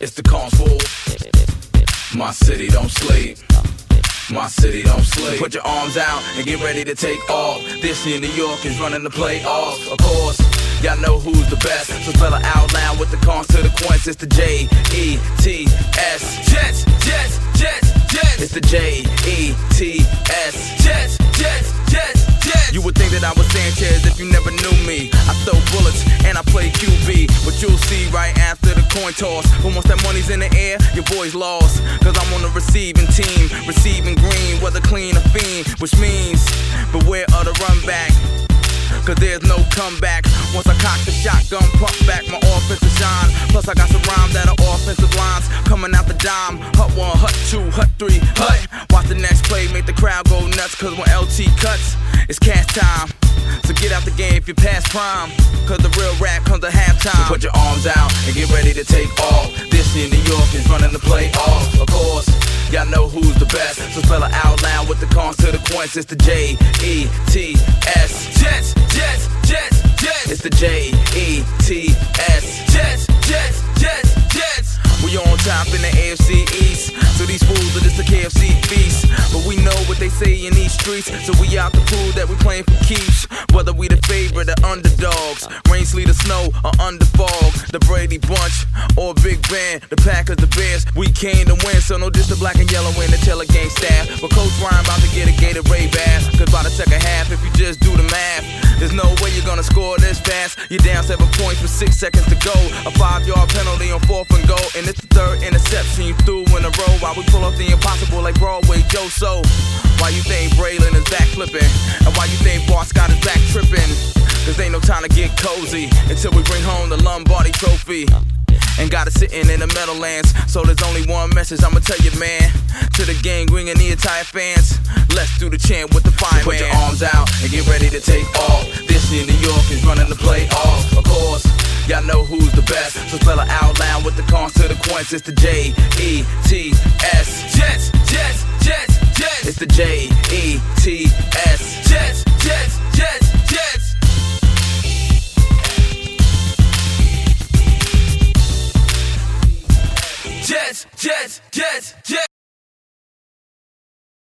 It's the console. My city don't sleep. My city don't sleep. Put your arms out and get ready to take off. This year, New York is running the playoffs. Of course, y'all know who's the best. So it out loud with the cons to the coins. It's the J E T S. Jets, Jets, Jets, Jets. It's the J E T S. Jets, Jets, Jets, Jets. You would you never knew me. I throw bullets and I play QB. But you'll see right after the coin toss. But once that money's in the air, your boy's lost. Cause I'm on the receiving team. Receiving green, whether clean or fiend. Which means, beware of the run back. Cause there's no comeback. Once I cock the shotgun, pump back my offensive shine. Plus, I got some rhymes that are offensive lines coming out the dime. Hut one, hut two, hut three, hut. Watch the next play, make the crowd go nuts. Cause when LT cuts, it's cash time. So get out the game if you pass prime. Cause the real rap comes at halftime. So put your arms out and get ready to take off. This in New York is running the playoffs. Of course, y'all know who's the best. So spell it out loud with the cons to the coins. It's the J E T S. Jets, Jets, Jets, Jets. It's the J E T S. say in these streets. So we out to prove that we playing for keeps. Whether we the favorite or underdogs. Rain, sleet, or snow or under fog. The Brady Bunch or Big Ben. The Packers, the Bears. We came to win. So no just the black and yellow in the Taylor Gang staff. But Coach Ryan about to get a Gatorade bath. Cause by the second half, if you just do the math, there's no way you're gonna score this fast. You're down seven points with six seconds to go. A five yard penalty on fourth and goal. And it's the third interception you threw in a row. While we pull off the impossible like Broadway Joe So. Why you think Braylon is back flipping? And why you think Bart Scott is back tripping? Cause ain't no time to get cozy until we bring home the Lombardi trophy. And got it sitting in the Meadowlands. So there's only one message I'ma tell you, man. To the Gang Green and the entire fans. Let's do the chant with the fire. So put your arms out and get ready to take off. This in New York is running the playoffs. Of course, y'all know who's the best. So spell it out loud with the cons to the coins. It's the J E T S. Jets, Jets, Jets, Jets. The J E T S. Jets, Jets, Jets, Jets. Jets, Jets, Jets.